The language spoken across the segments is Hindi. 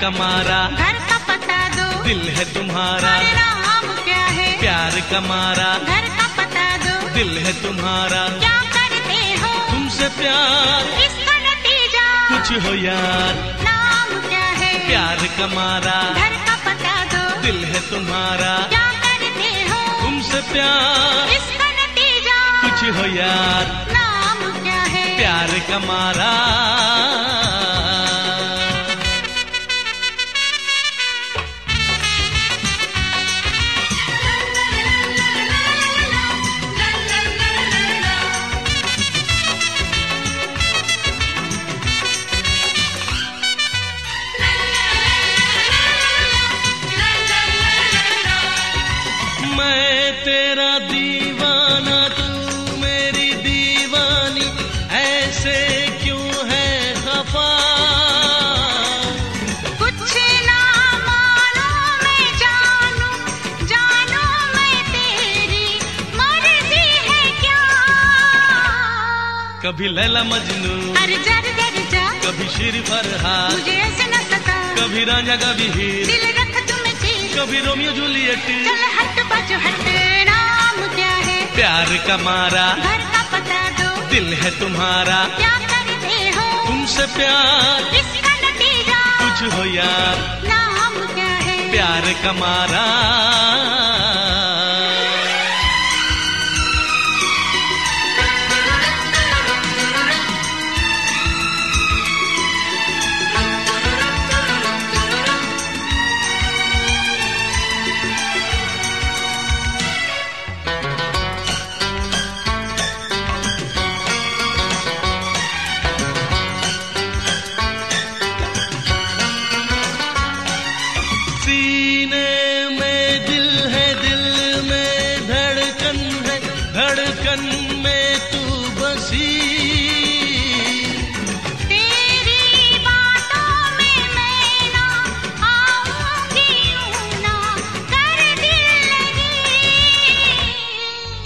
का मारा घर का पता दो। दिल है तुम्हारा। नाम क्या है? प्यार कमारा। घर का पता दो। दिल है तुम्हारा। क्या करते हो? तुमसे प्यार। इसका नतीजा कुछ हो यार। नाम क्या है? प्यार कमारा। घर का पता दो। दिल है तुम्हारा। क्या करते हो? तुमसे प्यार। इसका नतीजा कुछ हो यार। नाम क्या है? प्यार का कभी लैला मजनू अरे जा कभी शिर फरहाद मुझे ऐसे न सता। कभी राजा कभी हीर दिल रख चीर कभी रोमियो जूलियट। चल हट बज हट। नाम क्या है? प्यार का मारा घर का पता दो। दिल है तुम्हारा क्या करते हो? तुमसे प्यार। इसका नतीजा? कुछ हो यार। नाम क्या है? प्यार का मारा।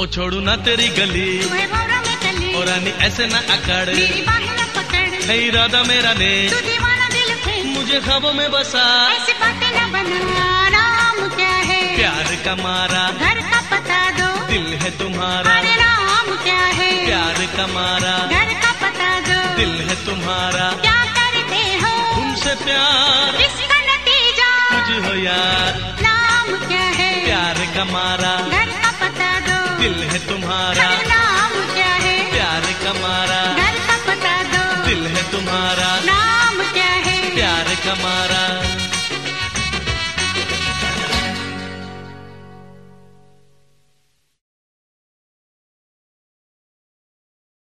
ओ छोड़ू ना तेरी गली। और रानी ऐसे ना अकड़। मेरी बाहें न पकड़। है इरादा मेरा ने मुझे ख्वाबों में बसा। ऐसी बातें न बना नाम क्या है? प्यार का मारा। घर का पता दो। दिल है तुम्हारा। अरे नाम क्या है? प्यार का मारा। घर का पता दो। दिल है तुम्हारा। क्या करते हो? तुमसे प्यार। इसका नतीजा। कुछ हो यार। नाम क्या है? प्यार का मारा। दिल है तुम्हारा। नाम क्या है प्यार कमारा घर का पता दो। दिल है तुम्हारा।